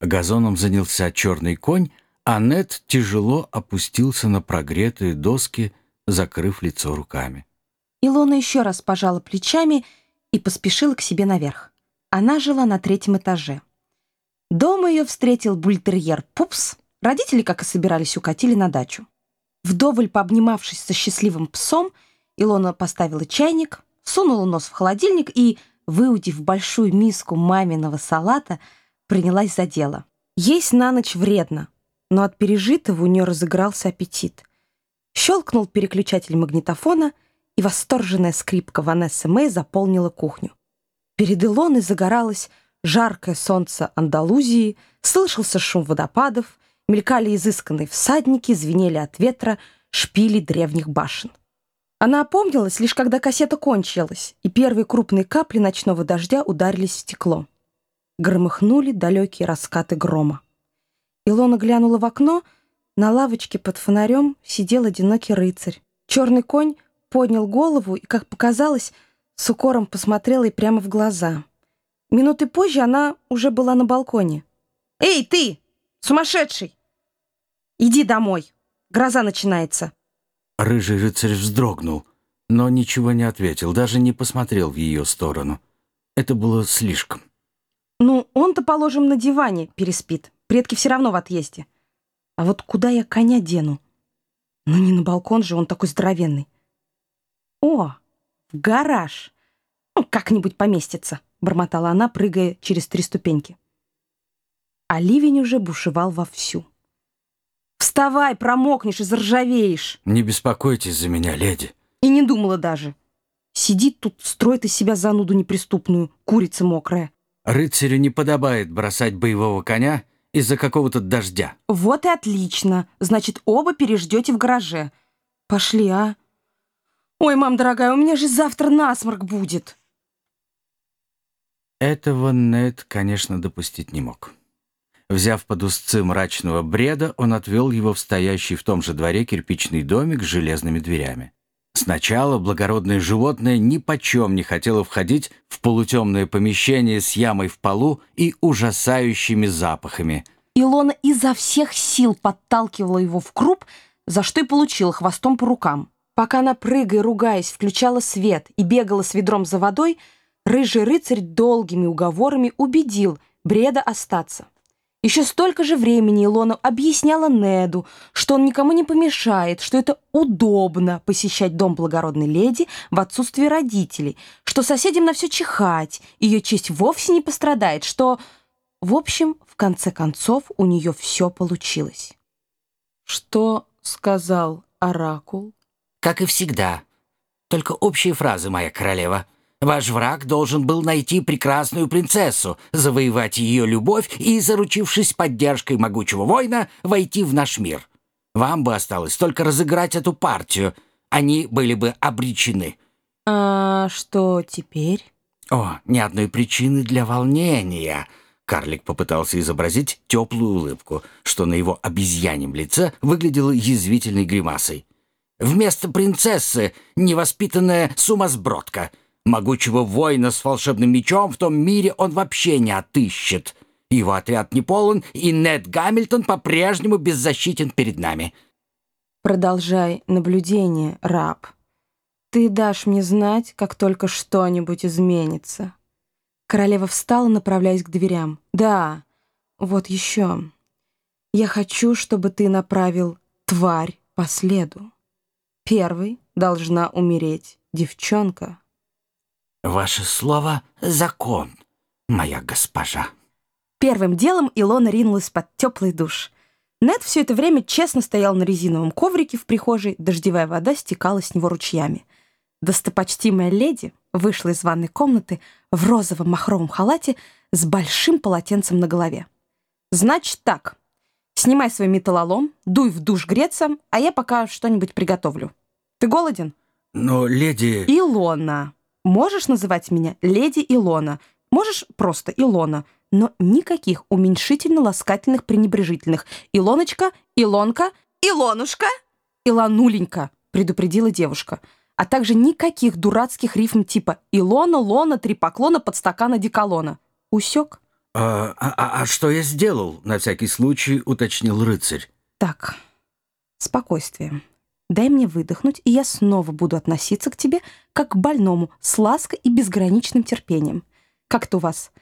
Газоном занялся черный конь, а Нед тяжело опустился на прогретые доски, закрыв лицо руками. Илона еще раз пожала плечами и поспешила к себе наверх. Она жила на третьем этаже. Дома ее встретил бультерьер Пупс. Родители, как и собирались, укатили на дачу. Вдоволь пообнимавшись со счастливым псом, Илона поставила чайник, сунула нос в холодильник и, выудив большую миску маминого салата, принялась за дело. Есть на ночь вредно, но от пережитого у нее разыгрался аппетит. Щелкнул переключатель магнитофона, и восторженная скрипка Ванессы Мэй заполнила кухню. Перед Илоной загоралось жаркое солнце Андалузии, слышался шум водопадов, мелькали изысканные всадники, звенели от ветра шпили древних башен. Она опомнилась лишь когда кассета кончилась, и первые крупные капли ночного дождя ударились в стекло. Громыхнули далекие раскаты грома. Илона глянула в окно, на лавочке под фонарем сидел одинокий рыцарь. Черный конь поднял голову и, как показалось, с укором посмотрела ей прямо в глаза. Минуты позже она уже была на балконе. «Эй, ты! Сумасшедший! Иди домой! Гроза начинается!» Рыжий рыцарь вздрогнул, но ничего не ответил, даже не посмотрел в ее сторону. Это было слишком. «Ну, он-то, положим, на диване переспит. Предки все равно в отъезде. А вот куда я коня дену? Ну, не на балкон же, он такой здоровенный. О, в гараж. Ну, как-нибудь поместится», — бормотала она, прыгая через три ступеньки. А ливень уже бушевал вовсю. Вставай, промокнешь и заржавеешь. Не беспокойтесь за меня, леди. И не думала даже. Сидит тут, строит из себя зануду неприступную, курица мокрая. Рыцарю не подобает бросать боевого коня из-за какого-то дождя. Вот и отлично. Значит, оба переждете в гараже. Пошли, а? Ой, мам дорогая, у меня же завтра насморк будет. Этого Нед, конечно, допустить не мог. Взяв под узцы мрачного бреда, он отвел его в стоящий в том же дворе кирпичный домик с железными дверями. Сначала благородное животное ни почем не хотело входить в полутемное помещение с ямой в полу и ужасающими запахами. Илона изо всех сил подталкивала его в круп, за что и получила хвостом по рукам. Пока она, прыгая, ругаясь, включала свет и бегала с ведром за водой, рыжий рыцарь долгими уговорами убедил Бреда остаться. Еще столько же времени Илона объясняла Неду, что он никому не помешает, что это удобно посещать дом благородной леди в отсутствии родителей, что соседям на все чихать, ее честь вовсе не пострадает, что... В общем, в конце концов, у нее все получилось. Что сказал Оракул? Как и всегда. Только общие фразы, моя королева. Ваш враг должен был найти прекрасную принцессу, завоевать ее любовь и, заручившись поддержкой могучего воина, войти в наш мир. Вам бы осталось только разыграть эту партию. Они были бы обречены. А что теперь? О, ни одной причины для волнения. Карлик попытался изобразить теплую улыбку, что на его обезьяньем лице выглядело язвительной гримасой. Вместо принцессы невоспитанная сумасбродка — Могучего воина с волшебным мечом в том мире он вообще не отыщет. Его отряд не полон, и Нед Гамильтон по-прежнему беззащитен перед нами. Продолжай наблюдение, раб. Ты дашь мне знать, как только что-нибудь изменится. Королева встала, направляясь к дверям. Да, вот еще. Я хочу, чтобы ты направил тварь по следу. Первой должна умереть девчонка. «Ваше слово — закон, моя госпожа». Первым делом Илона ринулась под теплый душ. Нед все это время честно стоял на резиновом коврике в прихожей, дождевая вода стекала с него ручьями. Достопочтимая леди вышла из ванной комнаты в розовом махровом халате с большим полотенцем на голове. «Значит так, снимай свой металлолом, дуй в душ греться, а я пока что-нибудь приготовлю. Ты голоден?» «Но, леди...» «Илона!» Можешь называть меня леди Илона, можешь просто Илона, но никаких уменьшительно-ласкательных пренебрежительных. Илоночка, Илонка, Илонушка, Илонуленька, предупредила девушка. А также никаких дурацких рифм типа Илона, Лона, три поклона под стакана деколона. Усек? А, а, а что я сделал?» — на всякий случай уточнил рыцарь. Так, спокойствие. Дай мне выдохнуть, и я снова буду относиться к тебе как к больному, с лаской и безграничным терпением. Как-то у вас.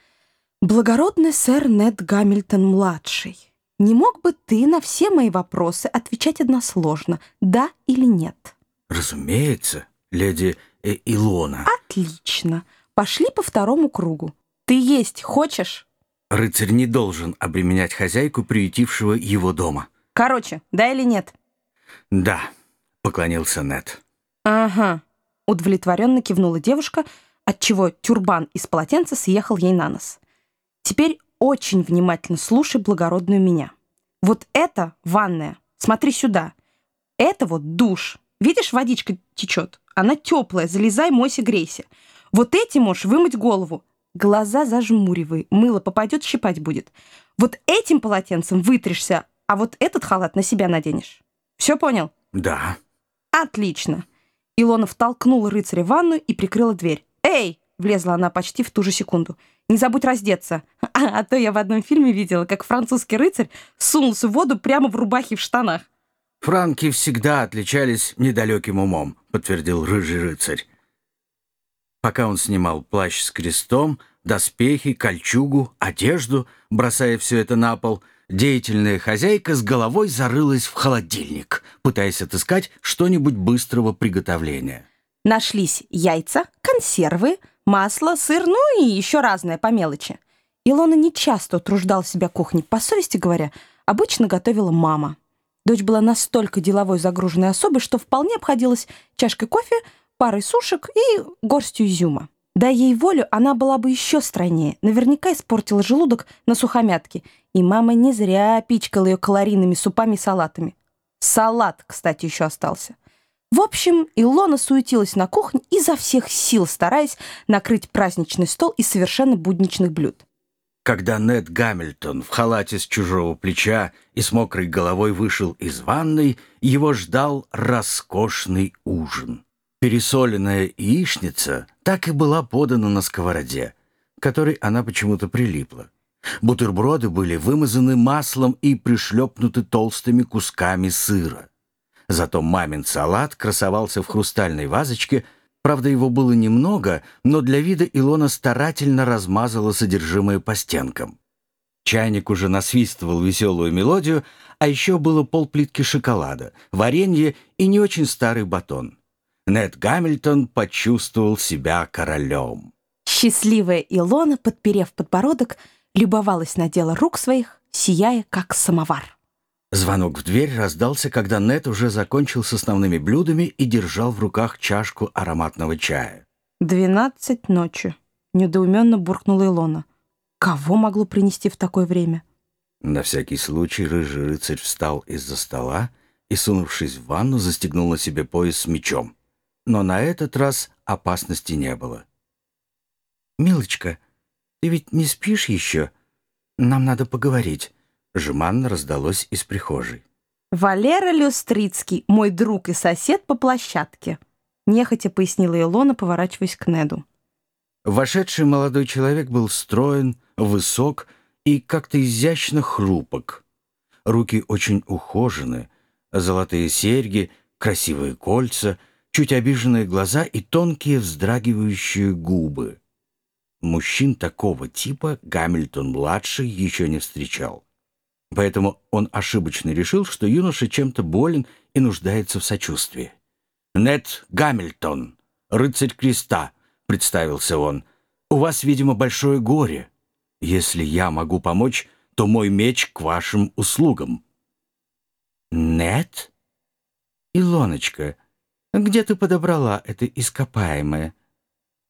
Благородный сэр Нед Гамильтон-младший, не мог бы ты на все мои вопросы отвечать односложно, да или нет? Разумеется, леди э Илона. Отлично. Пошли по второму кругу. Ты есть хочешь? Рыцарь не должен обременять хозяйку, приютившего его дома. Короче, да или нет? Да, поклонился Нед. Ага. Удовлетворенно кивнула девушка, отчего тюрбан из полотенца съехал ей на нос. Теперь очень внимательно слушай благородную меня. Вот это ванная. Смотри сюда. Это вот душ. Видишь, водичка течет. Она теплая. Залезай, мойся, грейся. Вот этим можешь вымыть голову. Глаза зажмуривай. Мыло попадет, щипать будет. Вот этим полотенцем вытрешься, а вот этот халат на себя наденешь. Все понял? Да. Отлично. Илона втолкнула рыцаря в ванную и прикрыла дверь. «Эй!» — влезла она почти в ту же секунду. «Не забудь раздеться. А, а то я в одном фильме видела, как французский рыцарь сунулся в воду прямо в рубахе в штанах». «Франки всегда отличались недалеким умом», — подтвердил рыжий рыцарь. Пока он снимал плащ с крестом, доспехи, кольчугу, одежду, бросая все это на пол, деятельная хозяйка с головой зарылась в холодильник, пытаясь отыскать что-нибудь быстрого приготовления. Нашлись яйца, консервы, масло, сыр, ну и еще разное по мелочи. Илона не часто утруждала себя кухней, по совести говоря, обычно готовила мама. Дочь была настолько деловой загруженной особой, что вполне обходилась чашкой кофе, парой сушек и горстью изюма. Дай ей волю, она была бы еще стройнее. Наверняка испортила желудок на сухомятке. И мама не зря пичкала ее калорийными супами и салатами. Салат, кстати, еще остался. В общем, Илона суетилась на кухне изо всех сил, стараясь накрыть праздничный стол из совершенно будничных блюд. Когда Нед Гамильтон в халате с чужого плеча и с мокрой головой вышел из ванной, его ждал роскошный ужин. Пересоленная яичница так и была подана на сковороде, которой она почему-то прилипла. Бутерброды были вымазаны маслом и пришлепнуты толстыми кусками сыра. Зато мамин салат красовался в хрустальной вазочке, правда, его было немного, но для вида Илона старательно размазала содержимое по стенкам. Чайник уже насвистывал веселую мелодию, а еще было полплитки шоколада, варенье и не очень старый батон. Нед Гамильтон почувствовал себя королем. Счастливая Илона, подперев подбородок, любовалась на дело рук своих, сияя, как самовар. Звонок в дверь раздался, когда Нед уже закончил с основными блюдами и держал в руках чашку ароматного чая. «Двенадцать ночи», — недоуменно буркнула Илона. «Кого могло принести в такое время?» На всякий случай рыжий рыцарь встал из-за стола и, сунувшись в ванну, застегнул на себе пояс с мечом но на этот раз опасности не было. «Милочка, ты ведь не спишь еще? Нам надо поговорить», — жеманно раздалось из прихожей. «Валера Люстрицкий, мой друг и сосед по площадке», — нехотя пояснила Илона, поворачиваясь к Неду. Вошедший молодой человек был строен, высок и как-то изящно хрупок. Руки очень ухожены, золотые серьги, красивые кольца — чуть обиженные глаза и тонкие вздрагивающие губы. Мужчин такого типа Гамильтон-младший еще не встречал. Поэтому он ошибочно решил, что юноша чем-то болен и нуждается в сочувствии. «Нет Гамильтон, рыцарь креста», — представился он, — «у вас, видимо, большое горе. Если я могу помочь, то мой меч к вашим услугам». «Нет?» «Илоночка, где ты подобрала это ископаемое?»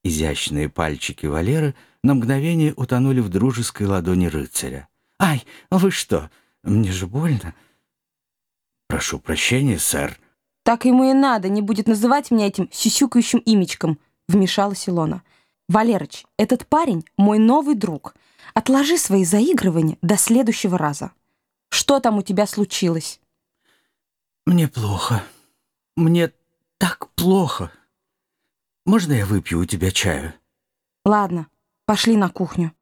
Изящные пальчики Валеры на мгновение утонули в дружеской ладони рыцаря. «Ай, вы что? Мне же больно!» «Прошу прощения, сэр». «Так ему и надо, не будет называть меня этим сюсюкающим имечком», — вмешалась Илона. «Валерыч, этот парень — мой новый друг. Отложи свои заигрывания до следующего раза. Что там у тебя случилось?» «Мне плохо. Мне так плохо. Можно я выпью у тебя чаю?» «Ладно, пошли на кухню».